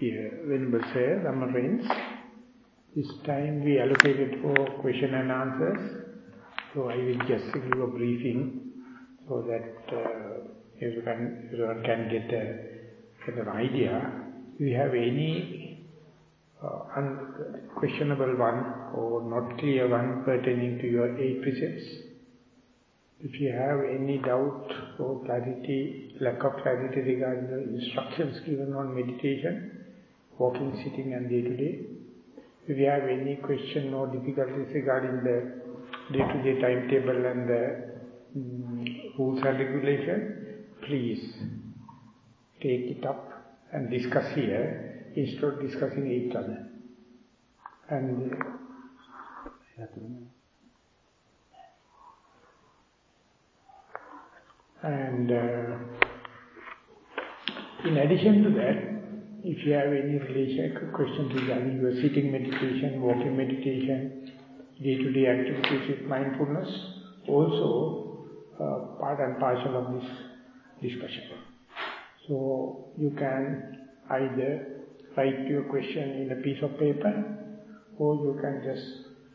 Dear Venerable Sir, Dhamma friends, this time we allocated for question and answers. So I will just give a briefing so that uh, everyone, everyone can get, a, get an idea. If you have any uh, questionable one or not clear one pertaining to your eight precepts, if you have any doubt or clarity, lack of clarity regarding the instructions given on meditation, walking, sitting and day-to-day, -day, if you have any question or difficulties regarding the day-to-day -day timetable and the um, rules and regulation, please take it up and discuss here instead of discussing each other. And And uh, in addition to that, if you have any relation questions regarding your sitting meditation, walking meditation, day-to-day -day activities with mindfulness, also uh, part and parcel of this discussion. So you can either write your question in a piece of paper or you can just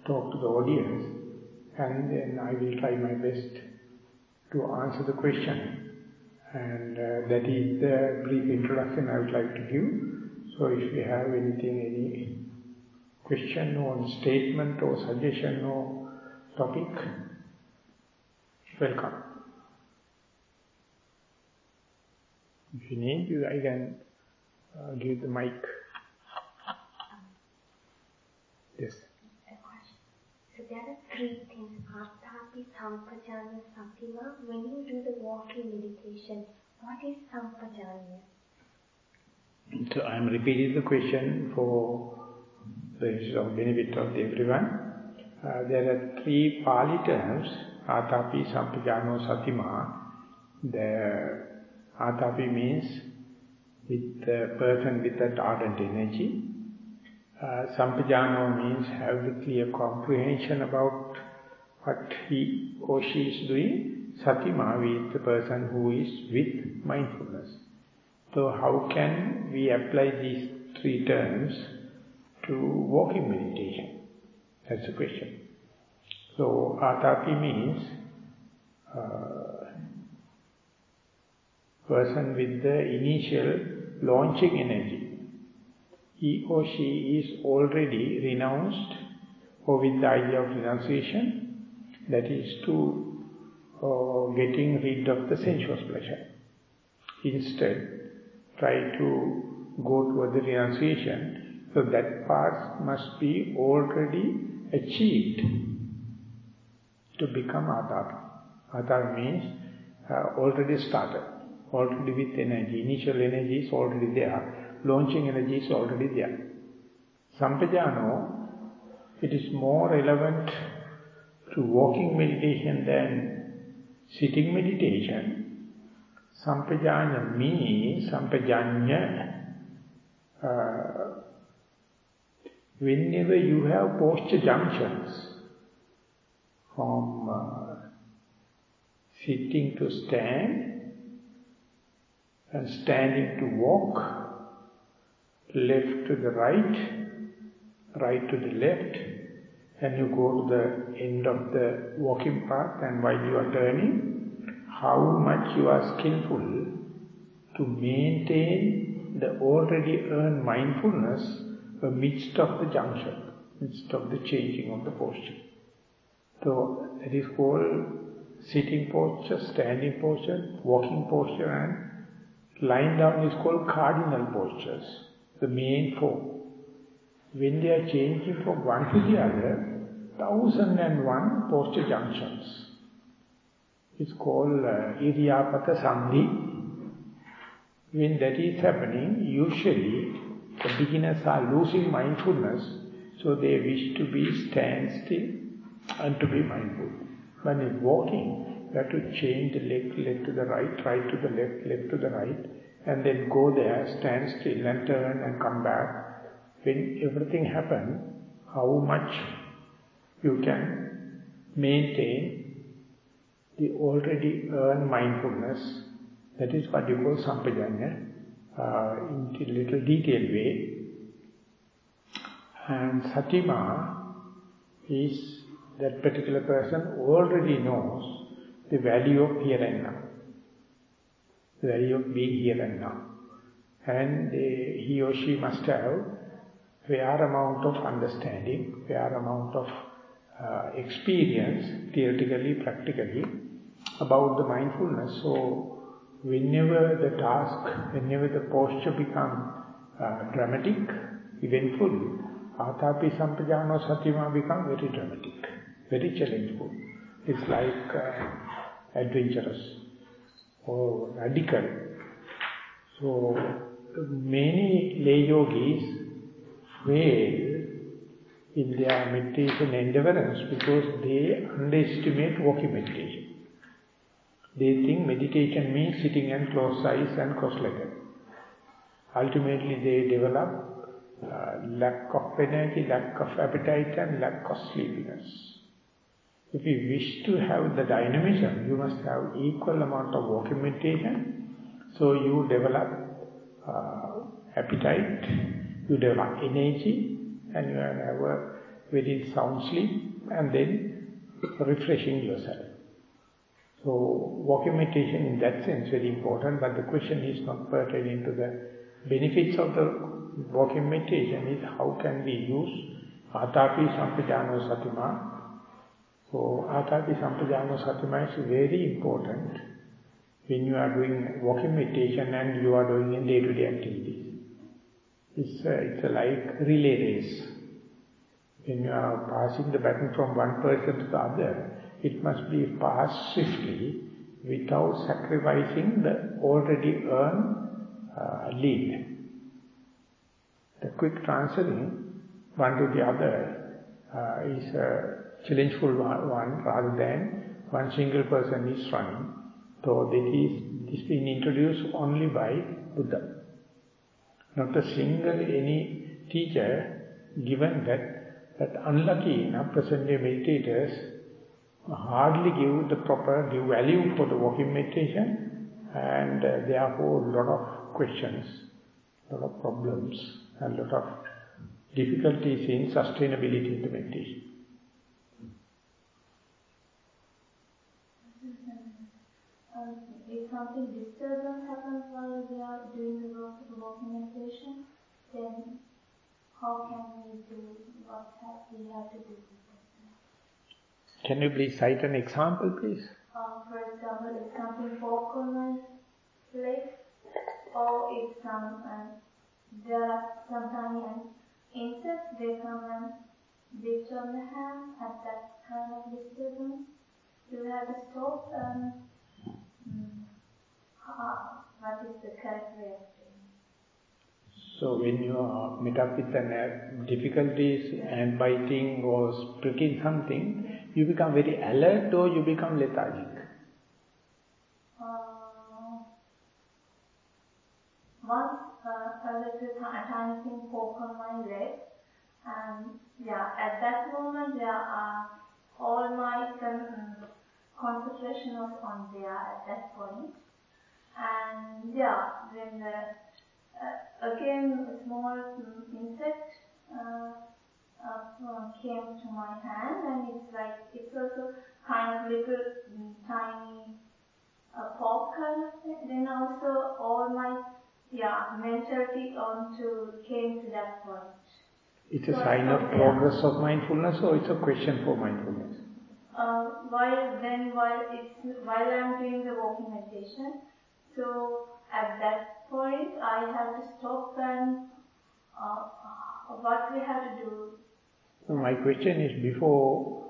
talk to the audience and then I will try my best to answer the question. And uh, that is the brief introduction I would like to give. So if you have anything, any question or statement or suggestion or topic, welcome. If you need, you, I can uh, give the mic. Yes. Are three things, Atapi, Sampajanya, Satima. When you do the walking meditation, what is Sampajanya? So I am repeating the question for the benefit of everyone. Uh, there are three Pali terms, Atapi, Sampajano, Satima. The Atapi means with the person with that ardent energy. Uh, Sampajano means have the clear comprehension about what he or she is doing. Satima is the person who is with mindfulness. So how can we apply these three terms to walking meditation? That's the question. So Atapi means uh, person with the initial launching energy he or she is already renounced or with the idea of renunciation, that is to uh, getting rid of the sensuous pleasure. Instead, try to go toward the renunciation, so that part must be already achieved to become Atar. Atar means uh, already started, already with energy, initial energy is already there launching energy is already there. Sampajano, it is more relevant to walking meditation than sitting meditation. Sampajanya means, Sampajanya, uh, whenever you have posture junctions, from uh, sitting to stand, and standing to walk, left to the right, right to the left, and you go to the end of the walking path and while you are turning, how much you are skillful to maintain the already earned mindfulness amidst of the junction, midst of the changing of the posture. So it is called sitting posture, standing posture, walking posture and lying down is called cardinal postures the main four. When they are changing from one to the other, thousand and one posture junctions. It's called uh, Iryapata Sandhi. When that is happening, usually the beginners are losing mindfulness, so they wish to be stand still and to be mindful. When it's walking, you have to change the leg, leg to the right, right to the left, left to the right, and then go there, stand still and turn and come back. When everything happens, how much you can maintain the already earned mindfulness, that is what you call sampajanya. uh, in a little detailed way. And Satima is that particular person already knows the value of here and now. The value of being here and now. And he or she must have fair amount of understanding, fair amount of uh, experience, theoretically, practically, about the mindfulness. So, whenever the task, whenever the posture becomes uh, dramatic, eventful, Atapi Sampajano Satima become very dramatic, very challenging. It's like uh, adventurous or radical. So, many lay yogis fail in their meditation endeavors because they underestimate walking meditation. They think meditation means sitting and close eyes and cross-legged. Ultimately they develop uh, lack of energy, lack of appetite and lack of sleepiness. If you wish to have the dynamism, you must have equal amount of walking meditation. So you develop uh, appetite, you develop energy, and you have a very sound sleep, and then refreshing yourself. So walking meditation in that sense very important, but the question is not pertaining to the benefits of the walking meditation, is how can we use Atapi Sampajano Satima. So Atapi Sampajano Satima is very important when you are doing walking meditation and you are doing in day-to-day -day activities. It's a, it's a like relay race. When you are passing the baton from one person to the other, it must be passed swiftly without sacrificing the already earned uh, lead. The quick transferring one to the other uh, is a challengeful one rather than one single person is running. So this is this being introduced only by Buddha. Not a single any teacher given that that unlucky enough present day meditators hardly give the proper give value for the walking meditation and uh, therefore a lot of questions, a lot of problems and lot of difficulties in sustainability in the meditation. Um, if something disturbance happens while we are doing the work of walking meditation, then how can we do what have we have to do? Can you please cite an example, please? Uh, for example, if something falls on my leg, or if some uh, there are some tiny insects, they come and bit on the hand at that kind of disturbance. You have to stop and um, uh, what is the correct way of So when you are met up with an difficulties and biting or pricking something, you become very alert or you become lethargic? Uh, once uh, a little a tiny poke on my leg, and yeah, at that moment, yeah, uh, all my con concentration was on there at that point. And yeah, then the, uh, again a small insect uh, uh, came to my hand and it's like, it's also kind of little mm, tiny uh, pop kind of thing. Then also all my, yeah, mentality onto came to that point. It's a So sign of progress of mindfulness or it's a question for mindfulness? Uh, while then while it's while I'm doing the walking meditation, so at that point I have to stop and uh, what we have to do. So my question is before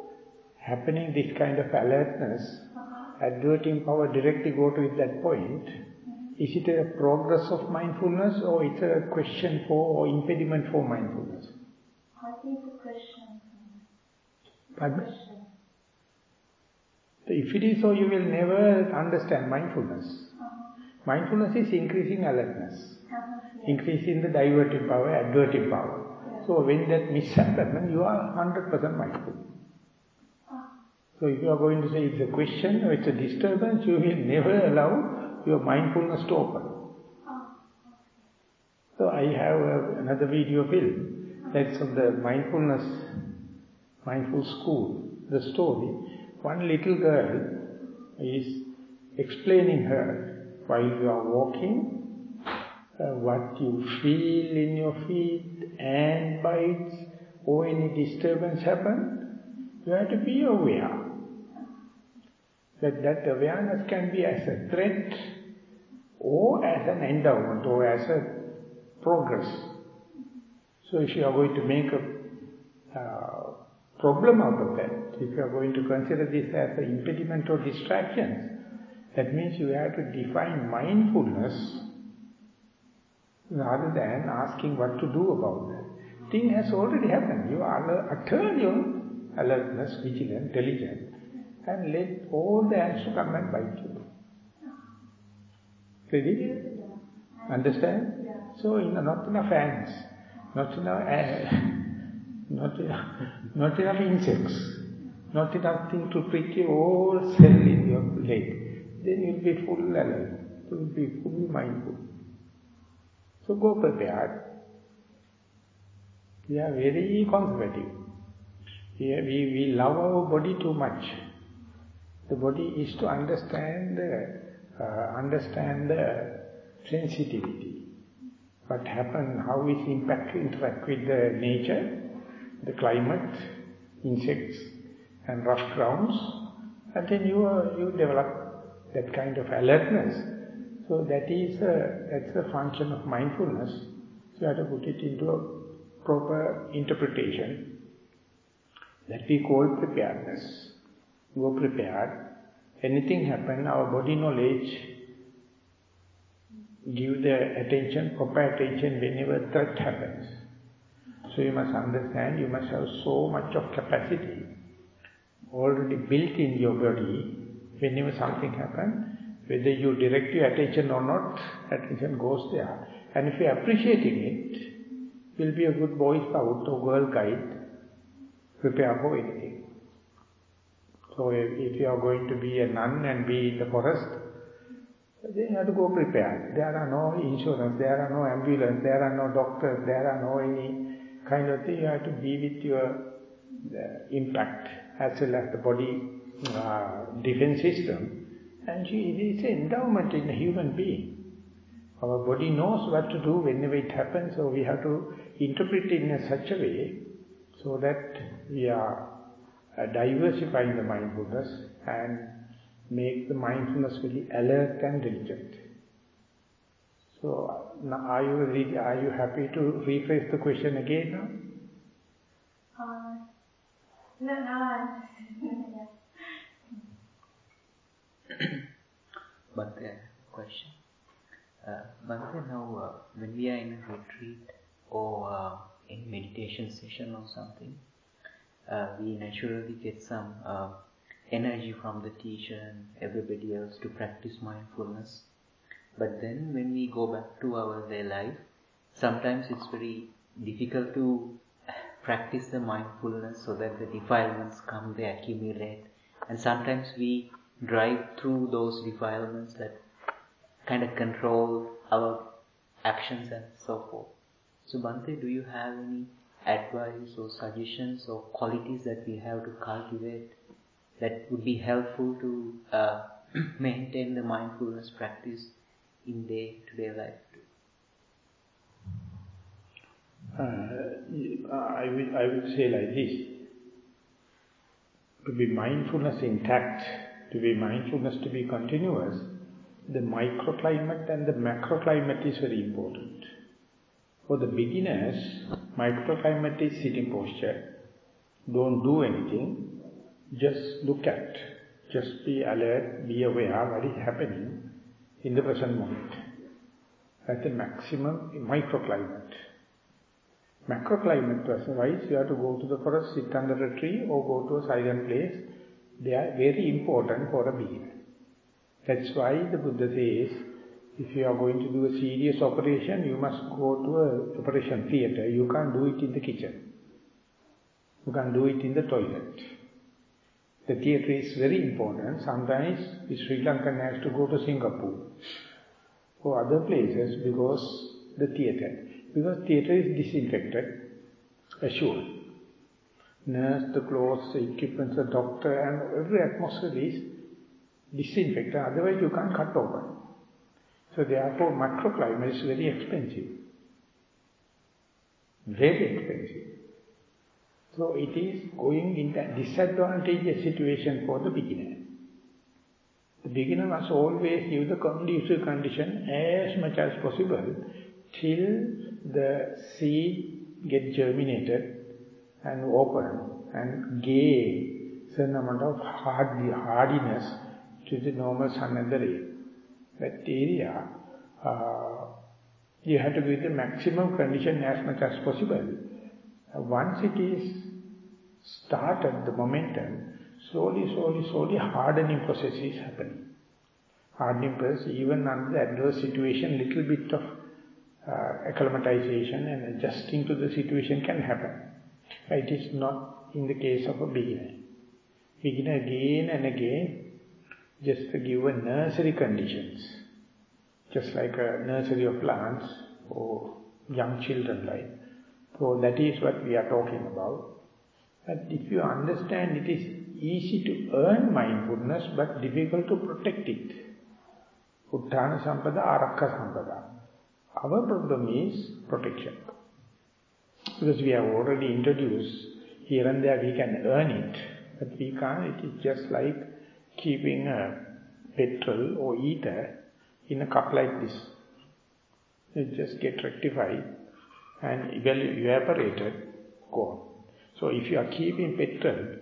happening this kind of alertness, Uh-huh. adverting power directly go to that point, is it a progress of mindfulness or it's a question for or impediment for mindfulness? I think the question. Pardon? Question. So if it is so, you will never understand mindfulness. Mindfulness is increasing alertness. Increasing the diverting power, adverting power. So when that mishappens, you are 100% mindful. Ah. So if you are going to say it's a question or it's a disturbance, you will never allow your mindfulness to open. So I have uh, another video film. That's of the mindfulness, mindful school. The story. One little girl is explaining her while you are walking, uh, what you feel in your feet, and bites, or any disturbance happen, you have to be aware. That that awareness can be as a threat or as an endowment or as a progress. So if you are going to make a uh, problem out of that, if you are going to consider this as an impediment or distraction, that means you have to define mindfulness rather than asking what to do about that. Thing has already happened. You are turn your alertness, vigilant, diligent, and let all the ants come and bite you. Ready? Understand? So not enough ants, not enough, uh, not, not enough insects, not enough thing to prick your whole cell in your leg. Then you'll be full alert, you'll be fully mindful. So go prepared. We are very conservative. We, we, we love our body too much. The body is to understand uh, understand the sensitivity. What happen, how is impact interact with the nature, the climate, insects and rough grounds, and then you uh, you develop that kind of alertness. So that is a, that's a function of mindfulness. So you have to put it into a proper interpretation that we call preparedness. Go prepared. Anything happen, our body knowledge give the attention, proper attention whenever threat happens. So you must understand, you must have so much of capacity already built in your body, whenever something happens, whether you direct your attention or not, attention goes there. And if you are appreciating it, you'll be a good boy scout or girl guide, prepare for anything. So if, if you are going to be a nun and be in the forest, you have to go prepared. There are no insurance, there are no ambulance, there are no doctors, there are no any kind of thing. You have to be with your uh, impact as well as the body uh, defense system. And it is an endowment in a human being. Our body knows what to do whenever it happens, so we have to interpret it in such a way so that we are uh, diversifying the mindfulness and make the mindfulness really alert and diligent. So, are you are you happy to rephrase the question again now? Uh, no, no, but the question. Uh, now uh, when we are in a retreat or uh, in meditation session or something, uh, we naturally get some uh, energy from the teacher and everybody else to practice mindfulness. But then when we go back to our day life, sometimes it's very difficult to practice the mindfulness so that the defilements come, they accumulate. And sometimes we drive through those defilements that kind of control our actions and so forth. So Bhante, do you have any advice or suggestions or qualities that we have to cultivate that would be helpful to uh, maintain the mindfulness practice in day-to-day life? Uh, I, will, I would say like this. To be mindfulness intact, to be mindfulness to be continuous, the microclimate and the macroclimate is very important. For the beginners, microclimate is sitting posture. Don't do anything. Just look at. Just be alert, be aware what is happening in the present moment. At the maximum microclimate. Macroclimate wise, you have to go to the forest, sit under a tree or go to a silent place. They are very important for a beginner. That's why the Buddha says, if you are going to do a serious operation, you must go to a operation theatre. You can't do it in the kitchen. You can't do it in the toilet. The theatre is very important. Sometimes the Sri Lankan has to go to Singapore or other places because the theatre. Because theatre is disinfected, assured. Nurse, the clothes, the equipment, the doctor, and every atmosphere is disinfected. Otherwise, you can't cut open. So therefore, microclimate is very expensive. Very expensive. So it is going in a disadvantageous situation for the beginner. The beginner must always give the conducive condition as much as possible till the seed get germinated and open and gain certain amount of hard, hardiness to the normal sun and the rain. That area, uh, you have to give the maximum condition as much as possible. Uh, once it is started, the momentum, slowly, slowly, slowly hardening process is happening. Hardening process, even under adverse situation, little bit of uh, acclimatization and adjusting to the situation can happen. It is not in the case of a beginner. Beginner again and again, just to give a nursery conditions, just like a nursery of plants or young children like. So that is what we are talking about. But if you understand, it is easy to earn mindfulness, but difficult to protect it. Uttana Sampada, Arakka Sampada. Our problem is protection. Because we have already introduced, here and there we can earn it, but we can't, it is just like keeping a petrol or ether in a cup like this. It just get rectified and evaporated, gone. So if you are keeping petrol,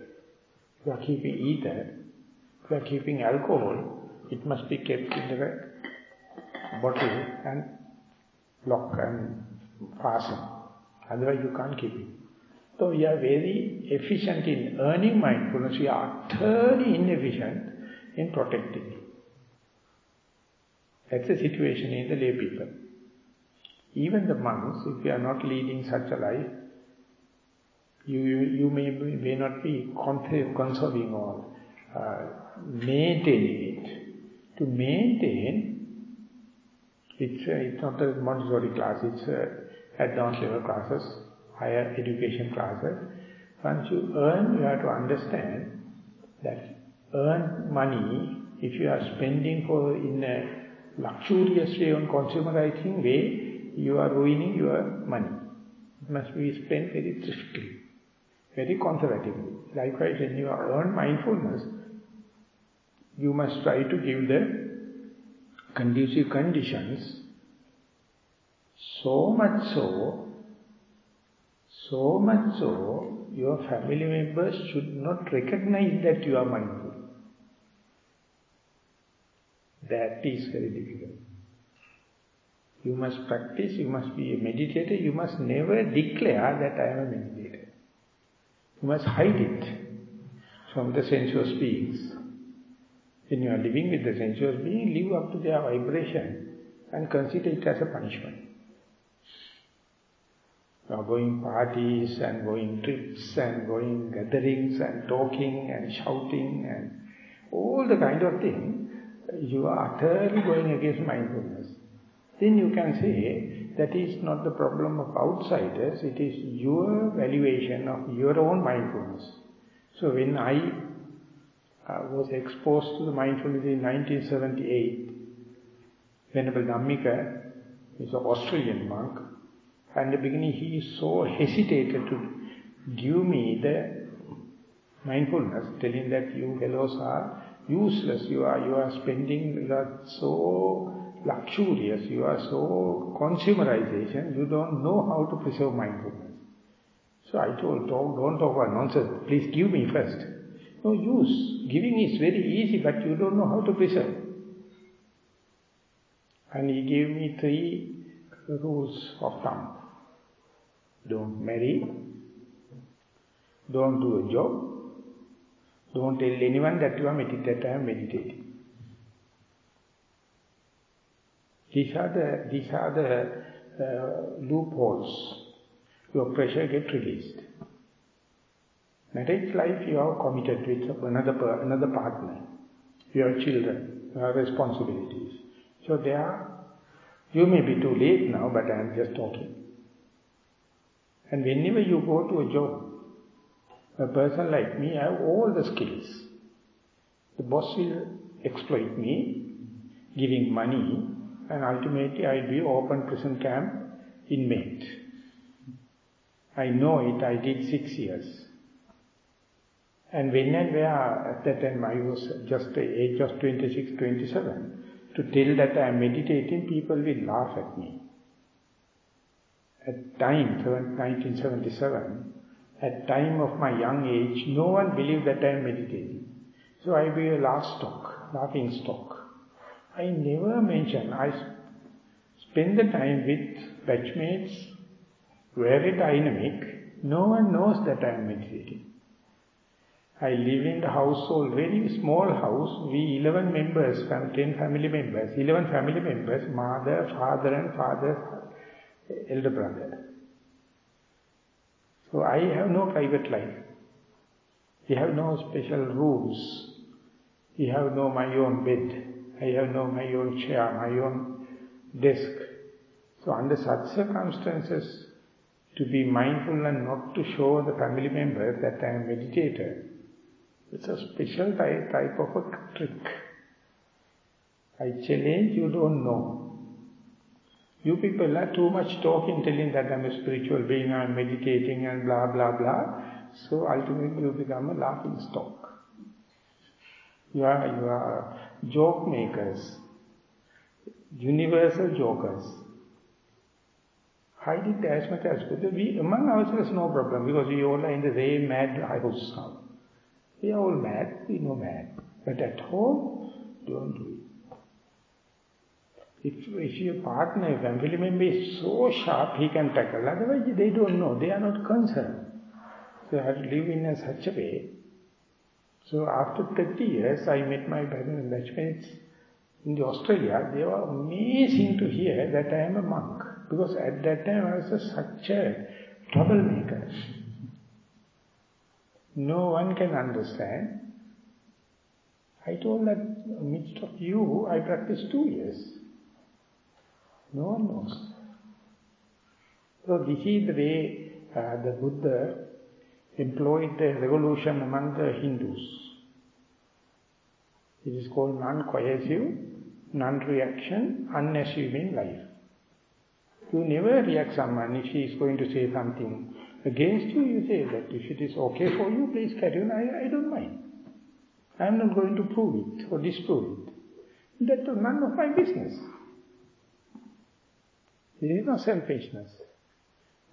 you are keeping ether, you are keeping alcohol, it must be kept in the bottle and lock and fasten. Otherwise you can't keep it. So we are very efficient in earning mindfulness. We are utterly inefficient in protecting it. That's the situation in the lay people. Even the monks, if you are not leading such a life, you, you may, may not be conserving or uh, maintaining it. To maintain, it's, uh, it's not a Montessori class, it's uh, advanced level classes, higher education classes. Once you earn, you have to understand that earn money, if you are spending for in a luxurious way on consumerizing way, you are ruining your money. It must be spent very thriftily very conservatively. Likewise, when you earn mindfulness, you must try to give the conducive conditions so much so, so much so, your family members should not recognize that you are mindful. That is very difficult. You must practice, you must be a meditator, you must never declare that I am a meditator. You must hide it from the sensuous beings. When you are living with the sensuous being, live up to their vibration and consider it as a punishment. Going parties and going trips and going gatherings and talking and shouting and all the kind of thing, you are utterly going against mindfulness. Then you can say, that is not the problem of outsiders, it is your valuation of your own mindfulness. So when I uh, was exposed to the mindfulness in 1978, Venerable Dhammika is an Australian monk, and the beginning he so hesitated to give me the mindfulness, telling that you fellows are useless, you are, you are spending, are so luxurious, you are so consumerization, you don't know how to preserve mindfulness. So I told, don't, don't talk about nonsense, please give me first. No use, giving is very easy, but you don't know how to preserve. And he gave me three rules of thumb. Don't marry, don't do a job, don't tell anyone that you are meditating. I am meditating. These are the, these are the uh, loopholes. Your pressure get released. Marriage life you are committed with another, another partner. You have children, you have responsibilities. So there, are. you may be too late now, but I am just talking. And whenever you go to a job, a person like me I have all the skills. The boss will exploit me, giving money, and ultimately I'll be open prison camp inmate. I know it, I did six years. And when and where, at that time I was just the age of 26, 27, to tell that I am meditating, people will laugh at me. At time, 1977, at time of my young age, no one believed that I am meditating. So I be a last stock, laughing stock. I never mention, I spend the time with batchmates, very dynamic, no one knows that I am meditating. I live in the household, very small house, we 11 members, 10 family members, 11 family members, mother, father and father, elder brother. So I have no private life. We have no special rooms. We have no my own bed. I have no my own chair, my own desk. So under such circumstances, to be mindful and not to show the family members that I am meditator, it's a special type, type of a trick. I challenge you don't know. You people are too much talking, telling that I'm a spiritual being, I'm meditating and blah, blah, blah. So ultimately you become a laughing stock. You are, you are joke makers, universal jokers. Hide it as much as possible. We, among ourselves, no problem, because we all are in the same mad house now. We are all mad, we know mad. But at home, don't do. If, if your partner, family member is so sharp, he can tackle. Otherwise, they don't know. They are not concerned. So I live in a such a way. So after 30 years, I met my batchmates in the Australia. They were amazing to hear that I am a monk. Because at that time, I was a, such a troublemaker. No one can understand. I told that midst of you, I practiced two years. No one knows. So this is the way uh, the Buddha employed the revolution among the Hindus. It is called non-coercive, non-reaction, unassuming life. You never react someone if he is going to say something against you, you say that if it is okay for you, please carry on, I, I don't mind. I am not going to prove it or disprove it. That's none of my business. There is no selfishness,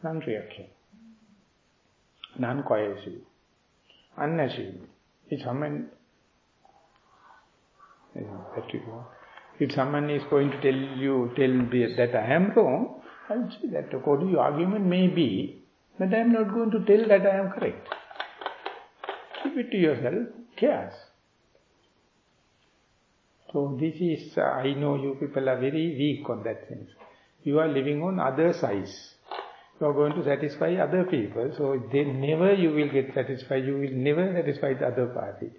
non-reaction, non-coercive, unassuming. If someone, if someone is going to tell you, tell me that I am wrong, I will say that according to your argument may be, but I am not going to tell that I am correct. Keep it to yourself, cares. So this is, uh, I know you people are very weak on that sense you are living on other size. You are going to satisfy other people, so they never you will get satisfied, you will never satisfy the other party.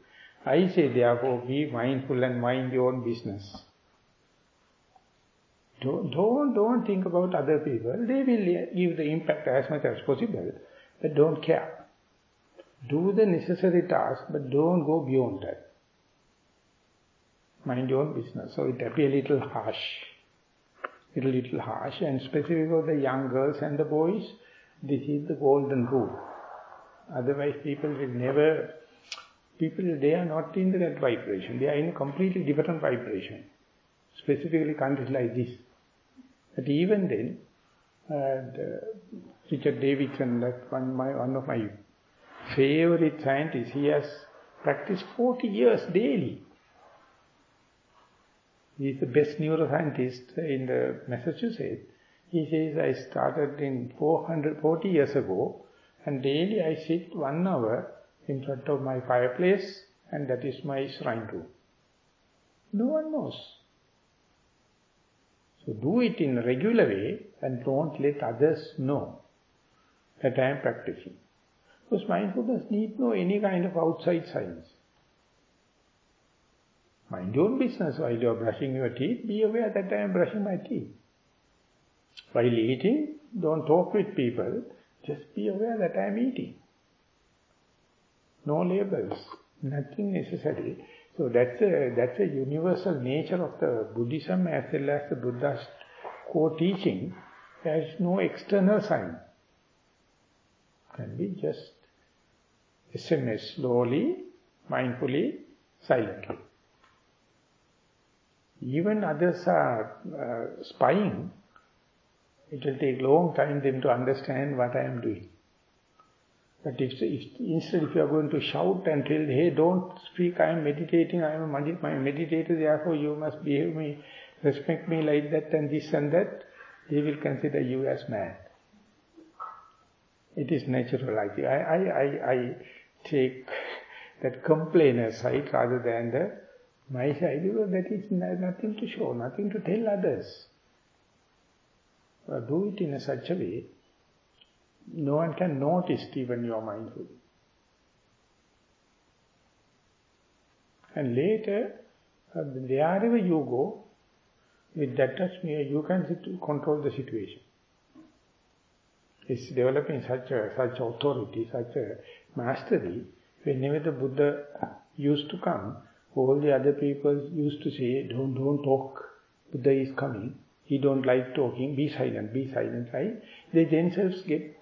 I say therefore be mindful and mind your own business. Don't, don't, don't think about other people. They will give the impact as much as possible, but don't care. Do the necessary task, but don't go beyond that. Mind your own business. So it appear a little harsh a little harsh and specifically for the young girls and the boys, this is the golden rule. Otherwise people will never, people they are not in that vibration, they are in a completely different vibration. Specifically countries like this. But even then, uh, Richard Davidson, that one, my, one of my favorite scientists, he has practiced 40 years daily. He is the best neuroscientist in the Massachusetts. He says, I started in 440 years ago and daily I sit one hour in front of my fireplace and that is my shrine room. No one knows. So do it in a regular way and don't let others know that I am practicing. Because mindfulness need no any kind of outside science. Mind your own business while you are brushing your teeth. Be aware that I am brushing my teeth. While eating, don't talk with people. Just be aware that I am eating. No labels, nothing necessary. So that's a, that's a universal nature of the Buddhism as well as the Buddha's core teaching. There is no external sign. Can be just SMS slowly, mindfully, silently. Even others are uh, spying, it will take long time them to understand what I am doing. But if, if, instead if you are going to shout and tell, hey, don't speak, I am meditating, I am a meditator, therefore you must behave me, respect me like that and this and that, they will consider you as mad. It is natural, I think. I, I, I, I take that complainer side rather than the my side, because that is nothing to show, nothing to tell others. But do it in a such a way no one can notice even you are mindful. And later, uh, wherever you go, with that touch, you can control the situation. It's developing such a such authority, such a mastery. Whenever the Buddha used to come, all the other people used to say, don't, don't talk, Buddha is coming. He don't like talking, be silent, be silent, right? They themselves get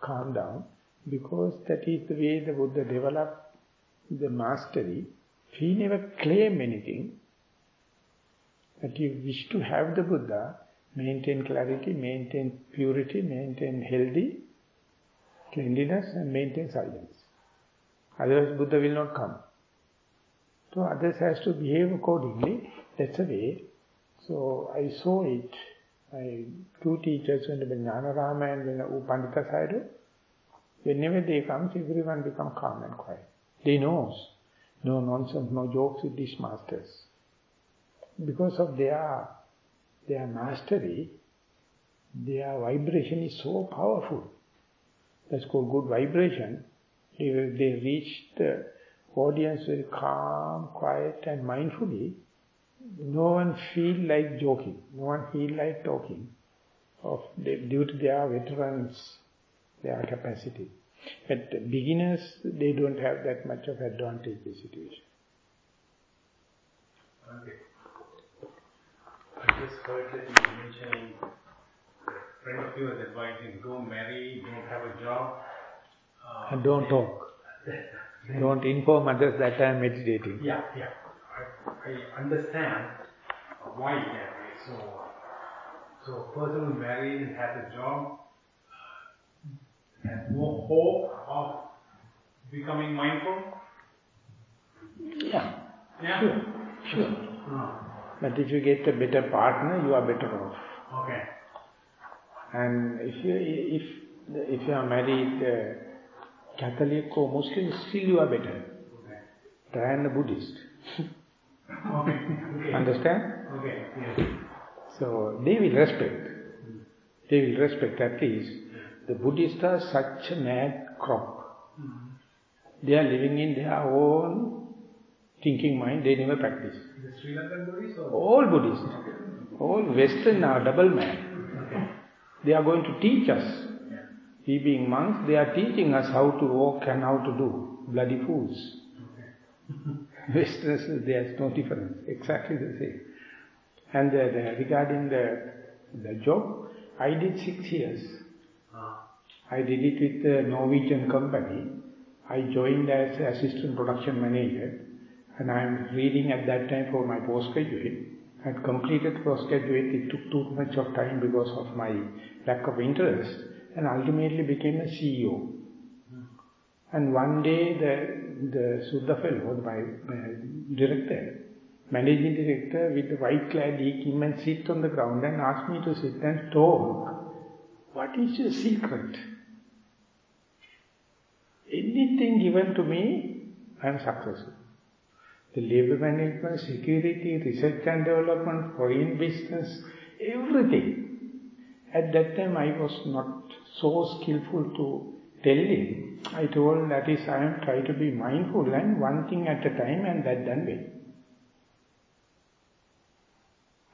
calm down because that is the way the Buddha developed the mastery. He never claim anything. That you wish to have the Buddha, maintain clarity, maintain purity, maintain healthy cleanliness and maintain silence. Otherwise Buddha will not come. So others has to behave accordingly. That's the way. So I saw it my two teachers to Jnanarama and when U Pandita Sayadaw, whenever they come, everyone become calm and quiet. They knows. No nonsense, no jokes with these masters. Because of their, their mastery, their vibration is so powerful. That's called good vibration. They, they reach the audience very calm, quiet and mindfully no one feel like joking, no one feel like talking of the, due to their veterans, their capacity. But beginners, they don't have that much of advantage in the situation. Okay. I just heard that you mentioning a friend of yours advising don't marry, don't have a job. Uh, and don't talk. don't inform others that I am meditating. Yeah, yeah. I I understand why that way. So, so a person who married and has a job has more hope of becoming mindful. Yeah. Yeah. Sure. Sure. Uh, but if you get a better partner, you are better off. Okay. And if you if if you are married uh, Catholic or Muslim, still you are better okay. than a Buddhist. Okay. okay. Understand? Okay. Yes. So they will respect. They will respect at least. The Buddhists are such a mad crop. Mm. They are living in their own thinking mind, they never practice. The Sri Lankan Buddhists? Or? All Buddhists. All Western are double mad. Okay. They are going to teach us. We being monks, they are teaching us how to walk and how to do. Bloody fools. Westerners, there's no difference, exactly the same. And the, the, regarding the, the job, I did six years. Ah. I did it with the Norwegian company. I joined as assistant production manager and I am reading at that time for my postgraduate. I had completed postgraduate, it took too much of time because of my lack of interest and ultimately became a CEO. And one day the the Suddha fellow, my, my director, managing director with the white clad, he came and sit on the ground and asked me to sit and talk. What is your secret? Anything given to me, I am successful. The labor management, security, research and development, foreign business, everything. At that time I was not so skillful to tell him I told that is I am trying to be mindful and one thing at a time and that done well.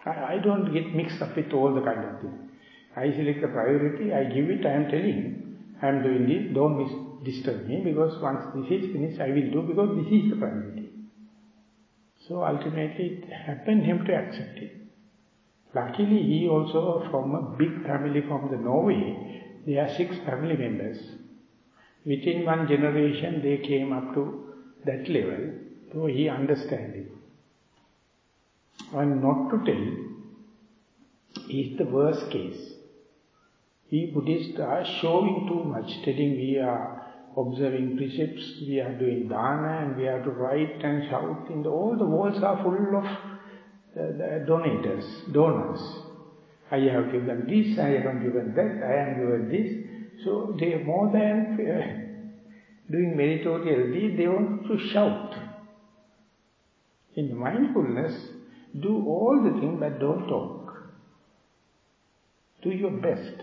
I, I don't get mixed up with all the kind of things. I select the priority, I give it, I am telling. I am doing this, don't mis disturb me because once this is finished, I will do because this is the priority. So ultimately it happened him to accept it. Luckily he also from a big family from the Norway, there are six family members. Within one generation they came up to that level, so he understands it. And not to tell is the worst case. We Buddhists are showing too much, telling we are observing precepts, we are doing dana and we have to write and shout. In the, all the walls are full of uh, donators, donors. I have given this, I have given that, I am given this. So they more than doing meritorial deed, they want to shout. In mindfulness, do all the things but don't talk. Do your best.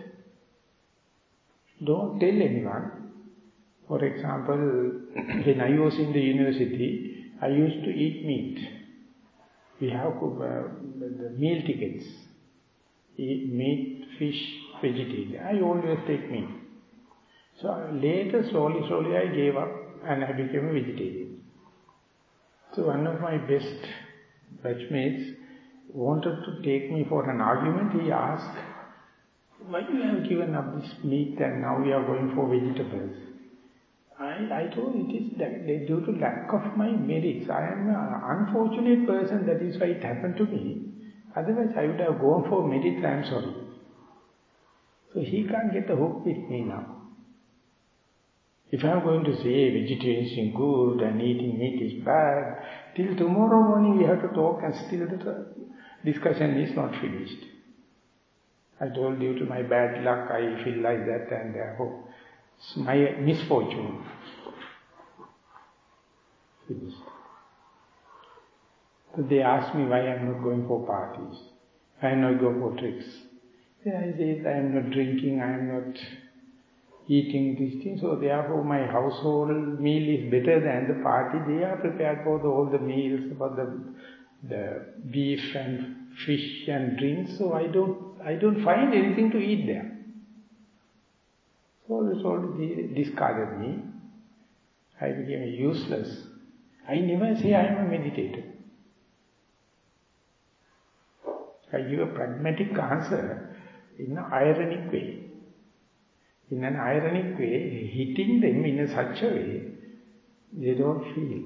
Don't tell anyone. For example, when I was in the university, I used to eat meat. We have uh, the meal tickets. Eat meat, fish, vegetarian. I always take meat. So later, slowly, slowly I gave up and I became a vegetarian. So one of my best batchmates wanted to take me for an argument. He asked, why you have given up this meat and now we are going for vegetables? I, I told it is that due to lack of my merits. I am an unfortunate person, that is why it happened to me. Otherwise I would have gone for merit, I am sorry. So he can't get the hook with me now. If I am going to say vegetarian is good and eating meat is bad, till tomorrow morning we have to talk and still the discussion is not finished. I told you to my bad luck, I feel like that and it's my misfortune. Finished. They asked me why I am not going for parties. I am not going for tricks. Then I said I am not drinking, I am not eating these things. So therefore my household meal is better than the party. They are prepared for the, all the meals, for the, the beef and fish and drinks. So I don't, I don't find anything to eat there. So this all discarded me. I became useless. I never say I am a meditator. I give a pragmatic answer in an ironic way in an ironic way, hitting them in a such a way, they don't feel.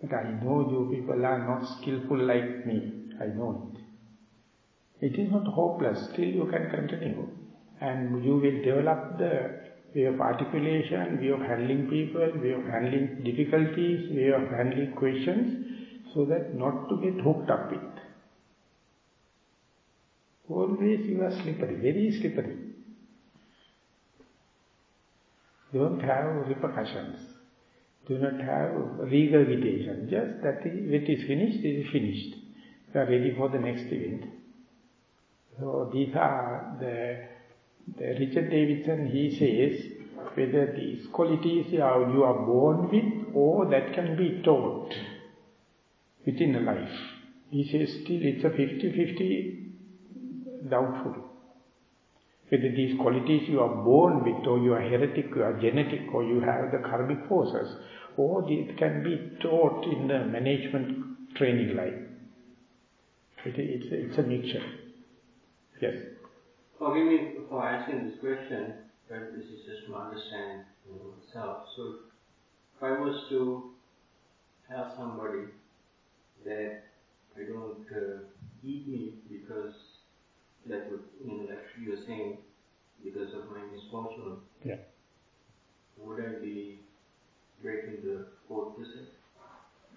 But I know you people are not skillful like me. I know it. It is not hopeless. Still you can continue. And you will develop the way of articulation, way of handling people, way of handling difficulties, way of handling questions, so that not to get hooked up with. Always you are slippery, very slippery. Don't have repercussions. Do not have regurgitation. Just that it is finished, it is finished. You are ready for the next event. So these are the, the Richard Davidson, he says, whether these qualities you are born with or that can be taught within a life. He says still it's a 50-50 doubtful. Whether these qualities you are born with or you are heretic, you are genetic or you have the karmic forces, or it can be taught in the management training life. It, it's, it's a mixture. Yes. Forgive me for asking this question, but this is just to understand myself. So, if I was to tell somebody that I don't uh, eat meat because that would, you know, like you were saying, because of my misfortune, yeah. would I be breaking the fourth precept?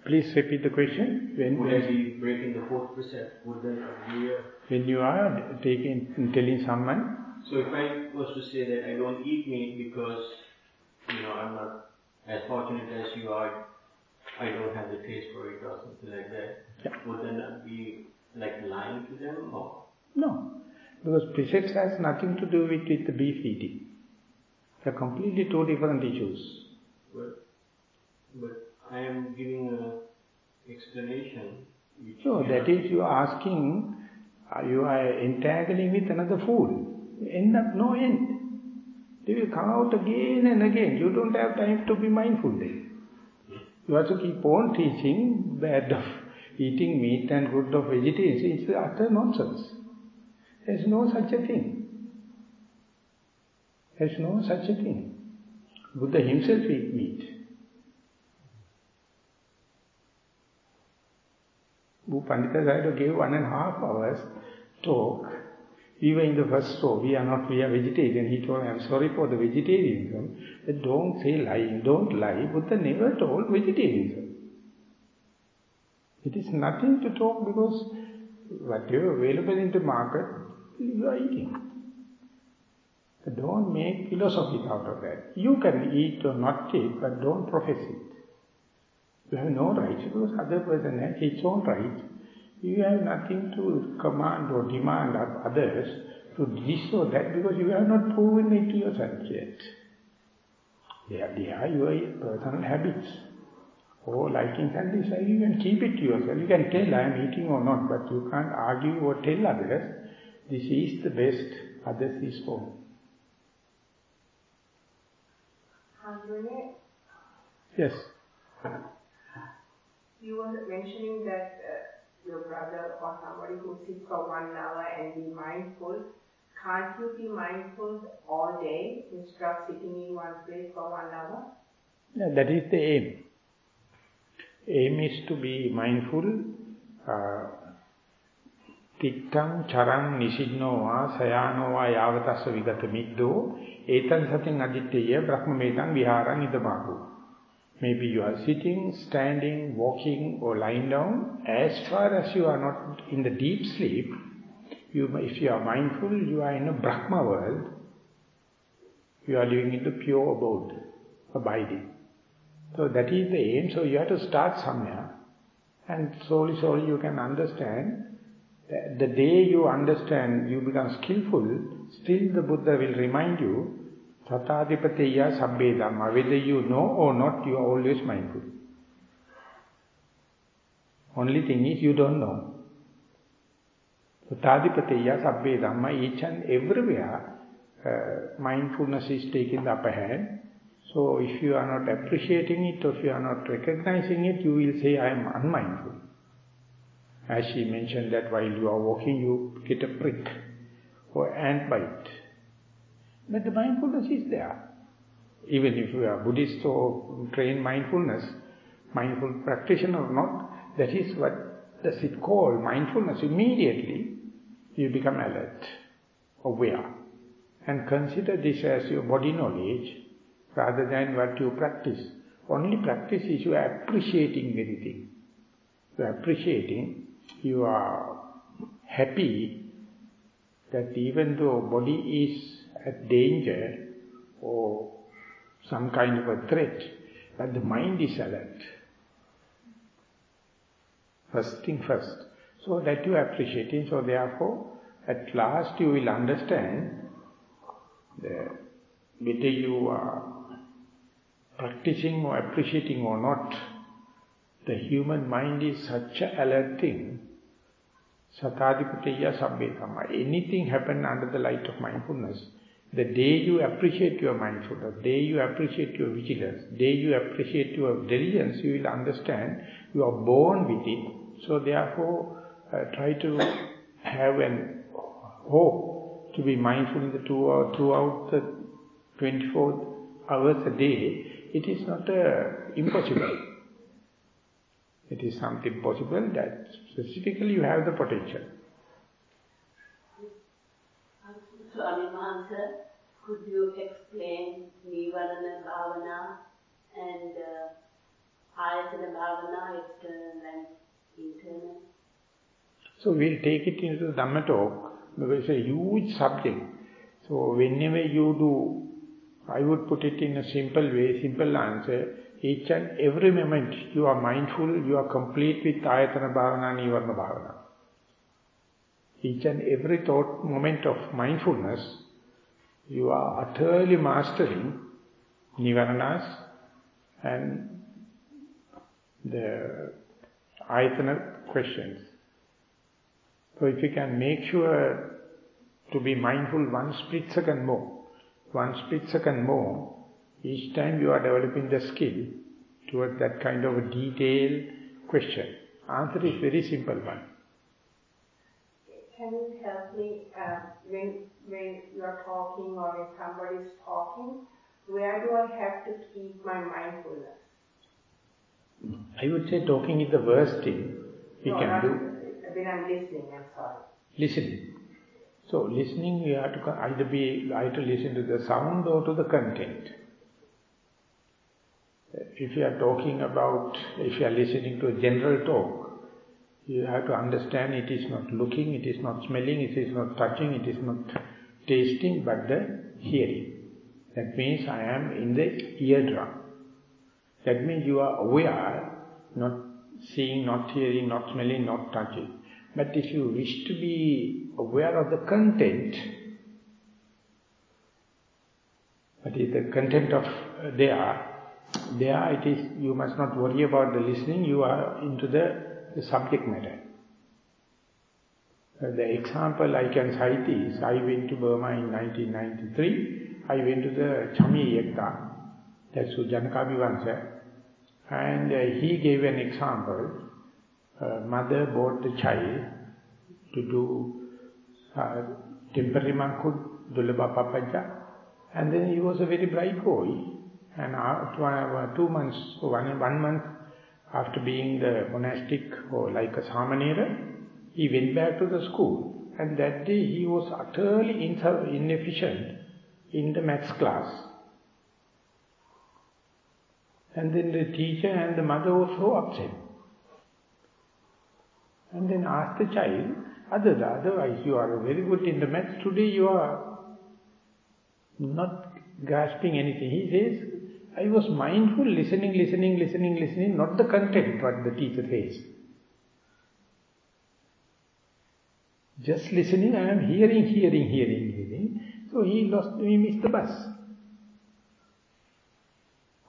Please repeat the question. When, would I be breaking the fourth precept? Would that be a... When you are taking, telling someone? So if I was to say that I don't eat meat because, you know, I'm not as fortunate as you are, I don't have the taste for it or something like that, yeah. would then be like lying to them or? No, because precepts has nothing to do with, with the beef eating. They are completely two different issues. But, but I am giving a explanation. So that is you are asking, you are entangling with another fool. end up no end. They will come out again and again. You don't have time to be mindful then. You have to keep on teaching bad of eating meat and good of vegetarians. It's utter nonsense. There's no such a thing. There's no such a thing. Buddha himself eat meat. Pandita Sayadaw gave one and a half hours talk. We were in the first row. We are not, we are vegetarian. He told, I'm sorry for the vegetarianism. But don't say lying, don't lie. Buddha never told vegetarianism. It is nothing to talk because whatever available in the market, you are eating. So don't make philosophy out of that. You can eat or not eat, but don't profess it. You have no right because other person has its own right. You have nothing to command or demand of others to this or that because you have not proven it to yourself yet. They are, they are your personal habits. Or likings and desire, you can keep it to yourself. You can tell I am eating or not, but you can't argue or tell others, this is the best, others is wrong. Yes. You were mentioning that uh, your brother or somebody who sits for one hour and be mindful, can't you be mindful all day instead of sitting in one place for one hour? Yeah, that is the aim. Aim is to be mindful. Uh, තිත්තං චරං නිසින්නෝවා සයානෝවා යාවතස්ස විගත මිද්දෝ ඒතං සතින් අදිත්තේය බ්‍රහ්මමේතං විහාරං ඉදමාහු Maybe you are sitting, standing, walking or lying down. As far as you are not in the deep sleep, you, if you are mindful, you are in a Brahma world. You are living in the pure abode, abiding. So that is the aim. So you have to start somewhere. And slowly, slowly you can understand. The day you understand, you become skillful, still the Buddha will remind you Tatadipateya sabbe dhamma. Whether you know or not, you are always mindful. Only thing is you don't know. Tatadipateya sabbe dhamma. Each and everywhere, uh, mindfulness is taking the upper hand. So if you are not appreciating it or if you are not recognizing it, you will say, I am unmindful. As she mentioned that while you are walking, you get a prick or ant bite. But the mindfulness is there. Even if you are Buddhist or trained mindfulness, mindful practitioner or not, that is what does it call mindfulness. Immediately you become alert, aware, and consider this as your body knowledge rather than what you practice. Only practice is you are appreciating anything. You are appreciating, you are happy that even though body is a danger or some kind of a threat, but the mind is alert. First thing first. So that you appreciate it. So therefore, at last you will understand the, whether you are practicing or appreciating or not, the human mind is such a alert thing. Satadipatiya sabbe Anything happen under the light of mindfulness, the day you appreciate your mindfulness, the day you appreciate your vigilance, the day you appreciate your diligence, you will understand you are born with it. So therefore, uh, try to have an hope to be mindful in the two hour, throughout the 24 hours a day. It is not uh, impossible. It is something possible that specifically you have the potential. Swami Mahansa, could you explain Nivarana Bhavana and uh, Ayatana Bhavana, external and internal? So we'll take it into the Dhamma talk because it's a huge subject. So whenever you do, I would put it in a simple way, simple answer. Each and every moment you are mindful, you are complete with Ayatana Bhavana, Nivarana Bhavana each and every thought moment of mindfulness, you are utterly mastering nivaranas and the ayatana questions. So if you can make sure to be mindful one split second more. One split second more. Each time you are developing the skill towards that kind of a detailed question. Answer is very simple one. Can you help me uh, when when you are talking or when somebody is talking, where do I have to keep my mindfulness? I would say talking is the worst thing we no, can not, do. When I'm listening, I'm sorry. Listening. So listening, you have to either be either listen to the sound or to the content. If you are talking about, if you are listening to a general talk, you have to understand it is not looking, it is not smelling, it is not touching, it is not tasting, but the hearing. That means I am in the eardrum. That means you are aware, not seeing, not hearing, not smelling, not touching. But if you wish to be aware of the content, what is the content of uh, there, there it is, you must not worry about the listening, you are into the, the subject matter. Uh, the example I can cite is, I went to Burma in 1993, I went to the Chanmyay Yeiktha, that's Janakabhivamsa, and uh, he gave an example, uh, mother bought the child to do uh, temporary mankud, Dulaba Papaja, and then he was a very bright boy. And after one, two months, one, one month after being the monastic or like a samanera, he went back to the school. And that day he was utterly inefficient in the maths class. And then the teacher and the mother were so upset. And then asked the child, otherwise uh, you are very good in the maths, today you are not grasping anything. He says, I was mindful, listening, listening, listening, listening, not the content what the teacher says. Just listening, I am hearing, hearing, hearing, hearing. So he lost, he missed the bus.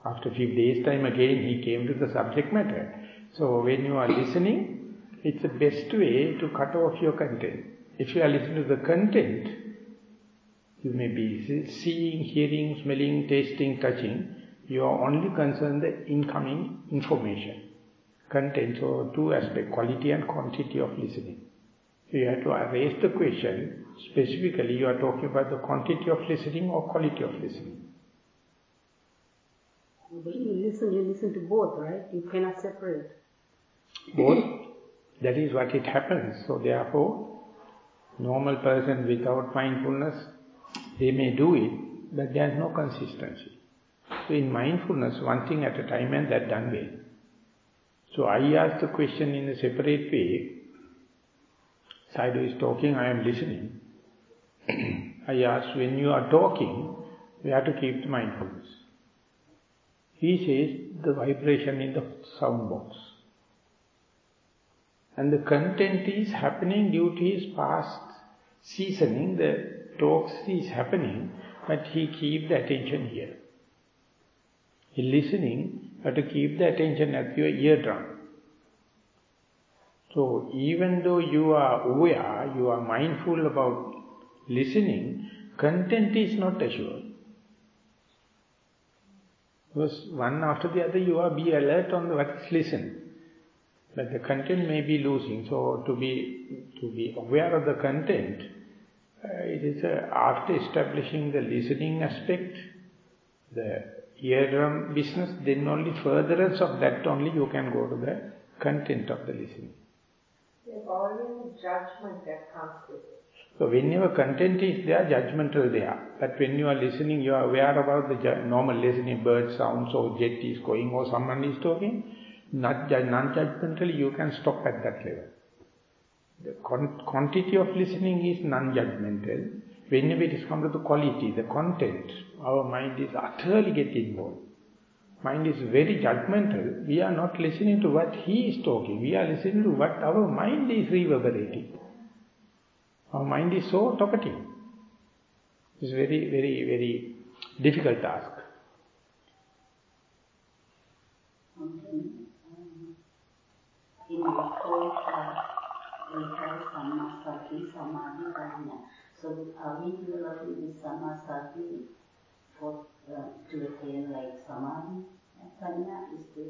After a few days time again, he came to the subject matter. So when you are listening, it's the best way to cut off your content. If you are listening to the content, you may be seeing, hearing, smelling, tasting, touching. You are only concerned the incoming information. Content, so two aspects, quality and quantity of listening. So you have to raise the question, specifically you are talking about the quantity of listening or quality of listening. You listen, you listen to both, right? You cannot separate. Both, that is what it happens. So therefore, normal person without mindfulness, they may do it, but there is no consistency. So in mindfulness, one thing at a time and that done well. So I ask the question in a separate way. Sayadaw is talking, I am listening. I ask, when you are talking, we have to keep the mindfulness. He says, the vibration in the sound box. And the content is happening due to his past seasoning, the talks is happening, but he keep the attention here. In listening, you have to keep the attention at your eardrum. So even though you are aware, you are mindful about listening, content is not assured. Because one after the other you are be alert on the what is listened. But the content may be losing. So to be to be aware of the content, uh, it is uh, after establishing the listening aspect, the eardrum business, then only furtherance of that only you can go to the content of the listening. There's always judgment that comes with it. So whenever content is there, judgmental there. But when you are listening, you are aware about the normal listening, bird sounds or jet is going or someone is talking, not non-judgmentally, you can stop at that level. The quantity of listening is non-judgmental. Whenever it is come to the quality, the content, our mind is utterly getting involved. Mind is very judgmental. We are not listening to what he is talking. We are listening to what our mind is reverberating. Our mind is so talkative. It's very, very, very difficult task. in your course, we have Samma Samadhi. So are we developing this sammasati uh, to attain like samadhi and? Is the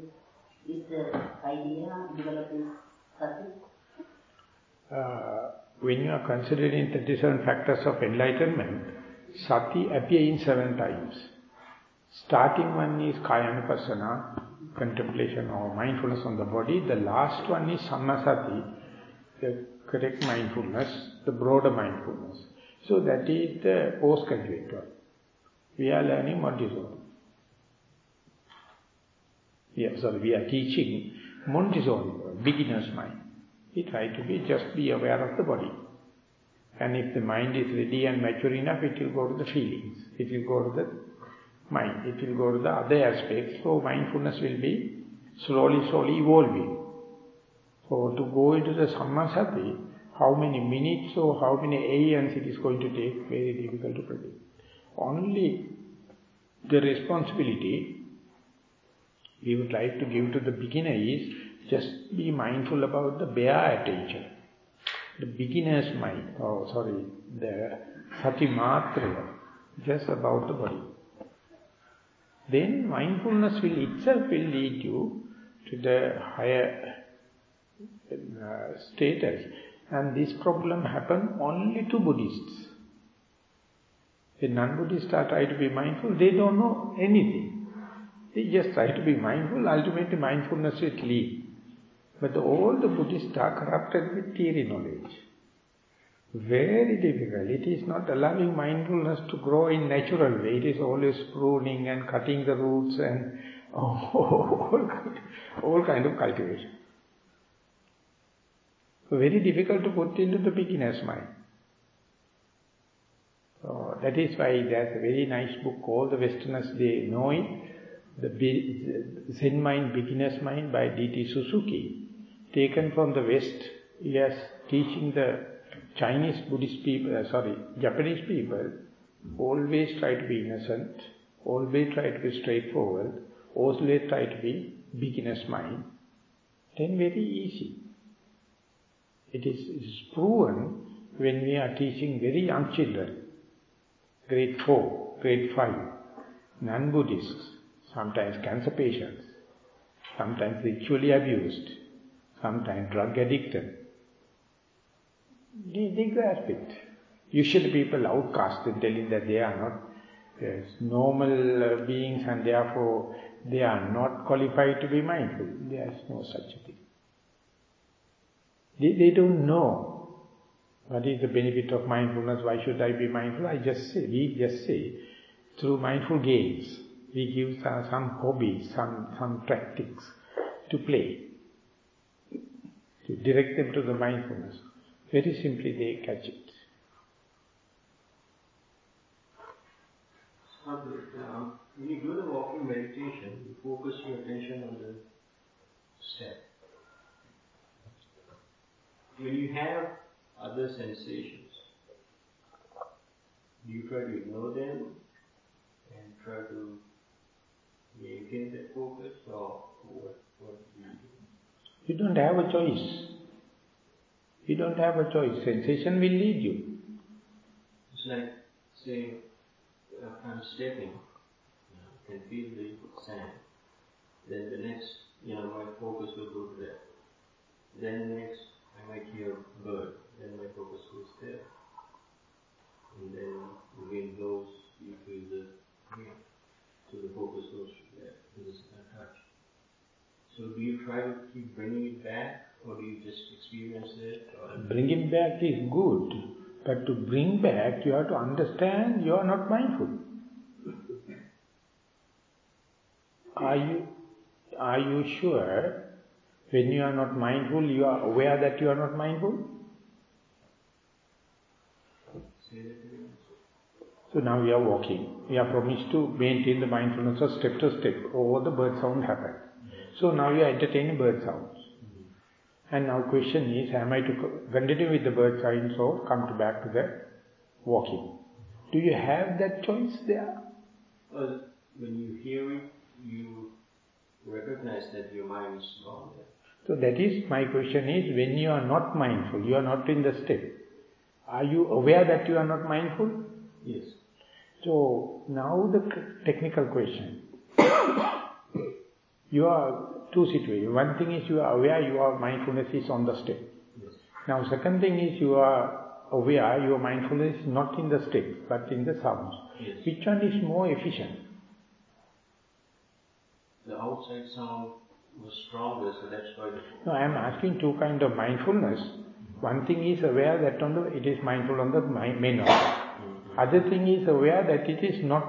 is the idea developing sati? Uh, when you are considering 37 factors of enlightenment, sati appear in seven times. Starting one is kayanupassana, contemplation or mindfulness on the body. The last one is sammasati, the correct mindfulness, the broader mindfulness. So that is the postgraduate one. We are learning Montessori. Yeah, sorry, we are teaching Montessori, beginner's mind. We try to be just be aware of the body. And if the mind is ready and mature enough, it will go to the feelings. It will go to the mind. It will go to the other aspects. So mindfulness will be slowly, slowly evolving. So to go into the sammasati, how many minutes or how many aeons it is going to take, very difficult to predict. Only the responsibility we would like to give to the beginner is just be mindful about the bare attention. The beginner's mind, oh sorry, the sati just about the body. Then mindfulness will itself will lead you to the higher uh, status. And this problem happen only to Buddhists. When non-Buddhists are trying to be mindful, they don't know anything. They just try to be mindful, ultimately mindfulness will lead. But all the Buddhists are corrupted with theory knowledge. Very difficult. It is not allowing mindfulness to grow in natural way. It is always pruning and cutting the roots and all, all kind of cultivation. Very difficult to put into the beginner's mind. So that is why there's a very nice book called The Westerners, They Know It, The Zen Mind, Beginner's Mind by D.T. Suzuki, taken from the West, yes, teaching the Chinese Buddhist people, uh, sorry, Japanese people, always try to be innocent, always try to be straightforward, always try to be beginner's mind, then very easy. It is, it is proven when we are teaching very young children, grade 4, grade 5, non-Buddhists, sometimes cancer patients, sometimes sexually abused, sometimes drug addicted. They, they grasp it. Usually people outcast and telling that they are not yes, normal uh, beings and therefore they are not qualified to be mindful. There is no such a thing. They, they don't know what is the benefit of mindfulness, why should I be mindful? I just say, we just say, through mindful games, we give some, some hobbies, some, some tactics to play, to direct them to the mindfulness. Very simply they catch it. Um, when you do the walking meditation, you focus your attention on the step. When you have other sensations, do you try to ignore them and try to maintain that focus or what, what do you do? You don't have a choice. You don't have a choice. Sensation will lead you. It's like, say, uh, I'm stepping, you know, can feel the sand. Then the next, you know, my focus will go to that. Then the next, I might hear a bird. Then my focus goes there. And then the wind blows, you the wind. So the focus goes there, to the touch. So do you try to keep bringing it back, or do you just experience it? Or Bringing back is good, but to bring back, you have to understand you are not mindful. Are you, are you sure when you are not mindful, you are aware that you are not mindful? Say that again? So now we are walking. We are promised to maintain the mindfulness of step to step. Over the bird sound happen. So now you are entertaining bird sounds. And now question is, am I to continue with the bird sounds or come to back to the walking? Do you have that choice there? Well, when you hear it, you recognize that your mind is gone there. So that is, my question is, when you are not mindful, you are not in the step, Are you aware that you are not mindful? Yes. So, now the technical question. you are two situations. One thing is you are aware your mindfulness is on the state. Yes. Now second thing is you are aware your mindfulness is not in the state, but in the sounds. Yes. Which one is more efficient? The outside sound was stronger, so that's why No, I am asking two kind of mindfulness. One thing is aware that on the, it is mindful on the main organ. Other thing is aware that it is not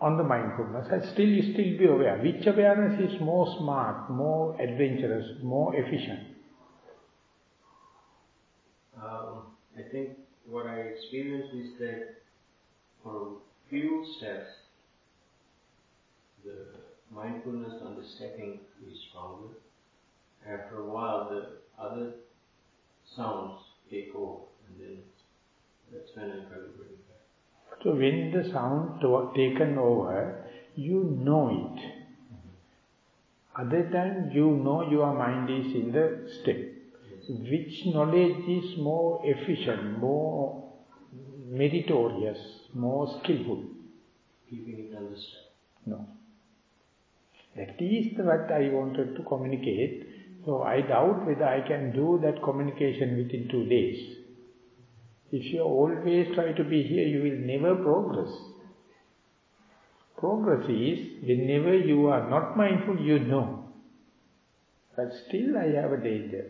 on the mindfulness. And still, you still be aware. Which awareness is more smart, more adventurous, more efficient? Um, I think what I experienced is that for few steps, the mindfulness on the setting is stronger. After a while, the other sounds take over, and then that's when I try to bring it back. So when the sound taken over, you know it. Other time you know your mind is in the state. Which knowledge is more efficient, more meritorious, more skillful? Keeping it on the step. No. That is the what I wanted to communicate. So I doubt whether I can do that communication within two days. If you always try to be here, you will never progress. Progress is, whenever you are not mindful, you know. But still I have a danger.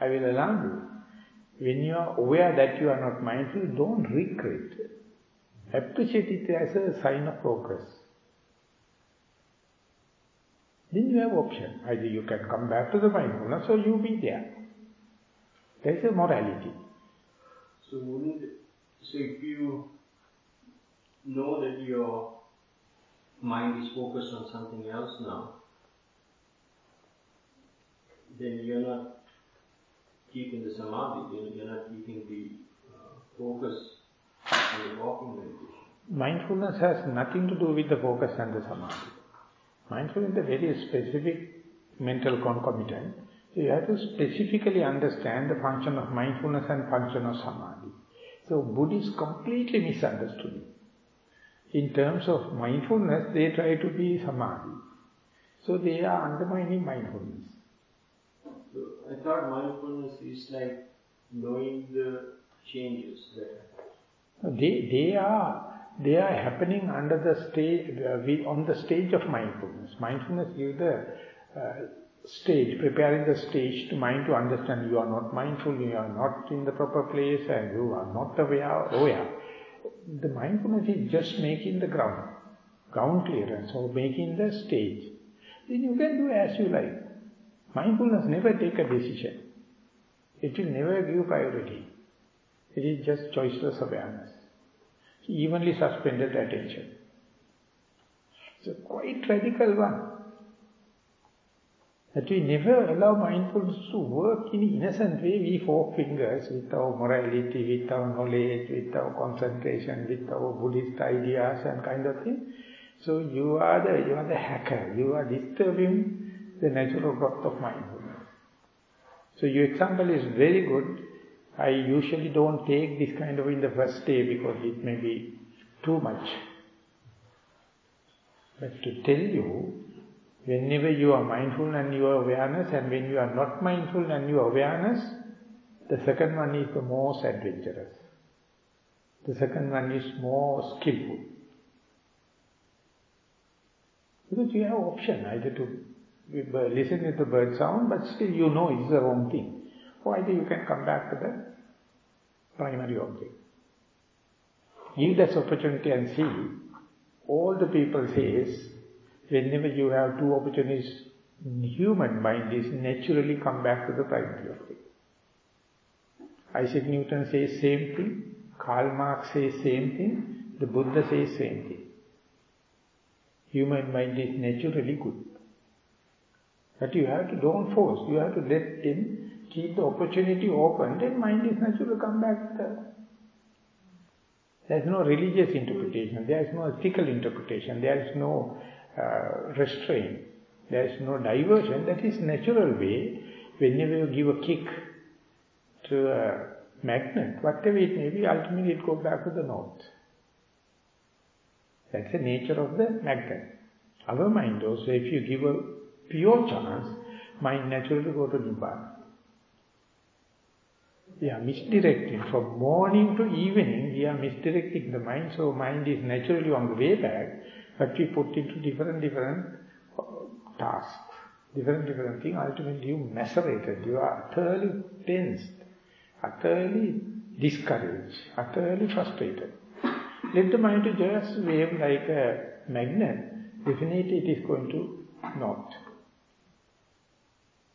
I will allow you. When you are aware that you are not mindful, don't regret. Appreciate it as a sign of progress. Then you have option. Either you can come back to the mindfulness or you be there. There is a morality. So wouldn't so if you know that your mind is focused on something else now, then you're not keeping the samadhi, you're not keeping the uh, focus on the walking meditation. Mindfulness has nothing to do with the focus and the samadhi. Mindfulness is a very specific mental concomitant. So you have to specifically understand the function of mindfulness and function of samadhi. So Buddhists completely misunderstood it. In terms of mindfulness, they try to be samadhi. So they are undermining mindfulness. So I thought mindfulness is like knowing the changes that happen. They, they are they are happening under the stage, uh, on the stage of mindfulness. Mindfulness gives the uh, stage, preparing the stage to mind to understand you are not mindful, you are not in the proper place and you are not aware, aware. The mindfulness is just making the ground, ground clearance or making the stage. Then you can do as you like. Mindfulness never take a decision. It will never give priority. It is just choiceless awareness evenly suspended attention. It's a quite radical one. That we never allow mindfulness to work in innocent way, we four fingers with our morality, with our knowledge, with our concentration, with our Buddhist ideas and kind of thing. So you are the you are the hacker, you are disturbing the natural growth of mindfulness. So your example is very good I usually don't take this kind of in the first day because it may be too much. But to tell you, whenever you are mindful and your awareness and when you are not mindful and your awareness, the second one is the most adventurous. The second one is more skillful. Because you have option either to listen to the bird sound, but still you know it's the wrong thing. Or either you can come back to the primary object. Give this opportunity and see, all the people says, whenever you have two opportunities, human mind is naturally come back to the primary object. Isaac Newton says same thing, Karl Marx says same thing, the Buddha says same thing. Human mind is naturally good. But you have to, don't force, you have to let him keep the opportunity open, then mind is natural to come back. There is no religious interpretation, there is no ethical interpretation, there is no uh, restraint, there is no diversion, that is natural way. Whenever you give a kick to a magnet, whatever it may be, ultimately it goes back to the north. That's the nature of the magnet. Our mind also, if you give a pure chance, mind naturally go to Nibbana. We are misdirecting. From morning to evening, we are misdirecting the mind. So mind is naturally on the way back, but we put into different, different uh, tasks, different, different things. Ultimately, you macerated. You are utterly tensed, utterly discouraged, utterly frustrated. Let the mind to just wave like a magnet. Definitely it is going to not.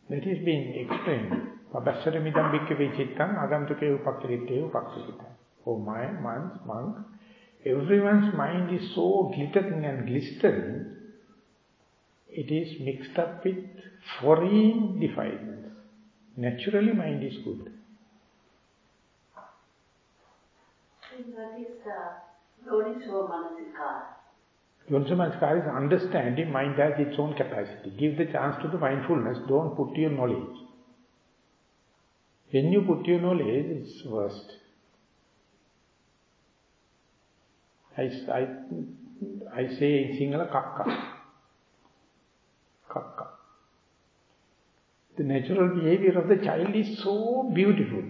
That is being explained. Pabasara midam bhikkhave chittam agantuke upakkiritte upakkiritta. Oh my, monk, monk, everyone's mind is so glittering and glistering, it is mixed up with foreign defilements. Naturally mind is good. What is the Yoniso Manasikara? Yoniso Manasikara is understanding mind has its own capacity. Give the chance to the mindfulness, don't put your knowledge. When you put your knowledge, it's worst. I, I, I say in Sinhala, kakka. Kakka. The natural behavior of the child is so beautiful.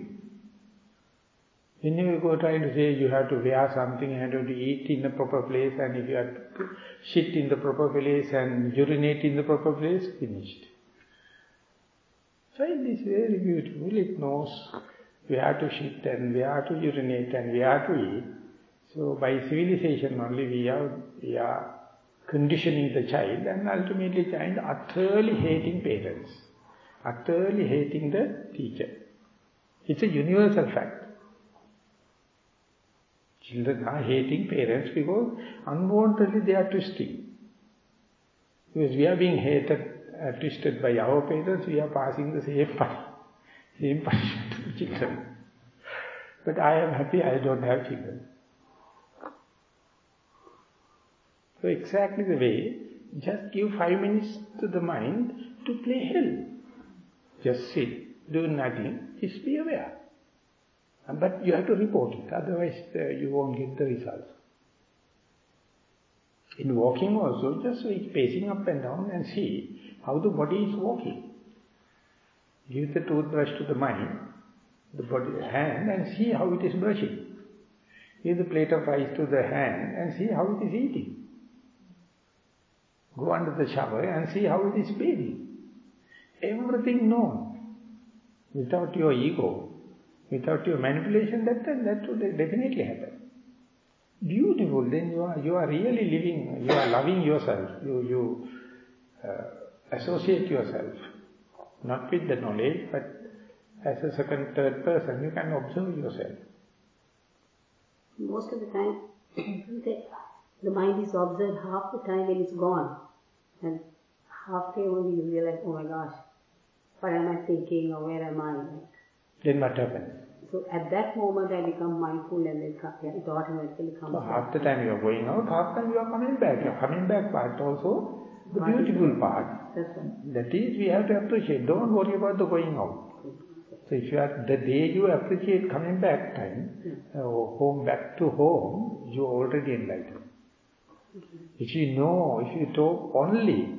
When you go trying to say you have to wear something and you have to eat in the proper place and if you have to shit in the proper place and urinate in the proper place, finished. Child is very beautiful. It knows where to shit and where to urinate and where to eat. So by civilization only we are, we are conditioning the child and ultimately child utterly hating parents, utterly hating the teacher. It's a universal fact. Children are hating parents because unwantedly they are twisting. Because we are being hated uh, twisted by our parents, we are passing the same, same punishment to the children. But I am happy I don't have children. So exactly the way, just give five minutes to the mind to play hell. Just sit, do nothing, just be aware. But you have to report it, otherwise uh, you won't get the results. In walking also, just pacing up and down and see how the body is walking. Give the toothbrush to the mind, the body, hand and see how it is brushing. Give the plate of rice to the hand and see how it is eating. Go under the shower and see how it is bathing. Everything known. Without your ego, without your manipulation, that, then that would definitely happen. Beautiful, then you are, you are really living, you are loving yourself. You, you uh, associate yourself, not with the knowledge, but as a second, third person, you can observe yourself. Most of the time, the mind is observed half the time when it's gone. And halfway only you realize, oh my gosh, what am I thinking or where am I? Then what happens? So at that moment I become mindful and then it automatically comes So half the time you are going out, half the time you are coming back. You are coming back part also the beautiful part. That is, we have to appreciate. Don't worry about the going out. So if you are, the day you appreciate coming back time, uh, home back to home, you are already enlightened. If you know, if you talk only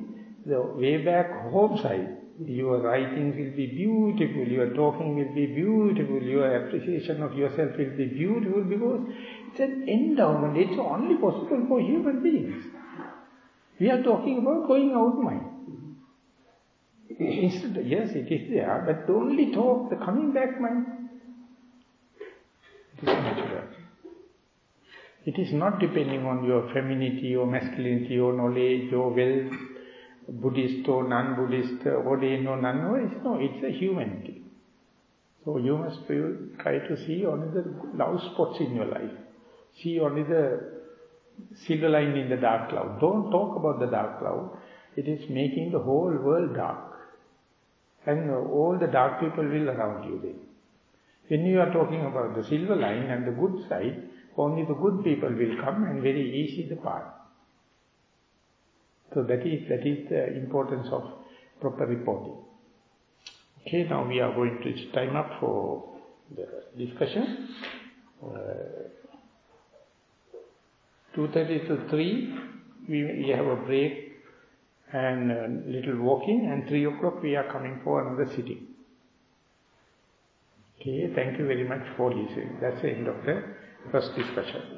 the way back home side, your writings will be beautiful, your talking will be beautiful, your appreciation of yourself will be beautiful because it's an endowment, it's only possible for human beings. We are talking about going out mind. Instead, yes, it is there, but the only talk the coming back mind. It is natural. It is not depending on your femininity or masculinity or knowledge or wealth, Buddhist or non-Buddhist, ordained or non ordained. No, it's a humanity. So you must try to see only the love spots in your life. See only the silver line in the dark cloud. Don't talk about the dark cloud. It is making the whole world dark. And all the dark people will around you then. When you are talking about the silver line and the good side, only the good people will come and very easy the path. So that is, that is the importance of proper reporting. Okay, now we are going to time up for the discussion. Uh, 2.30 to 3, we, we have a break and a little walking and 3 o'clock we are coming for another sitting. Okay, thank you very much for listening. That's the end of the first discussion.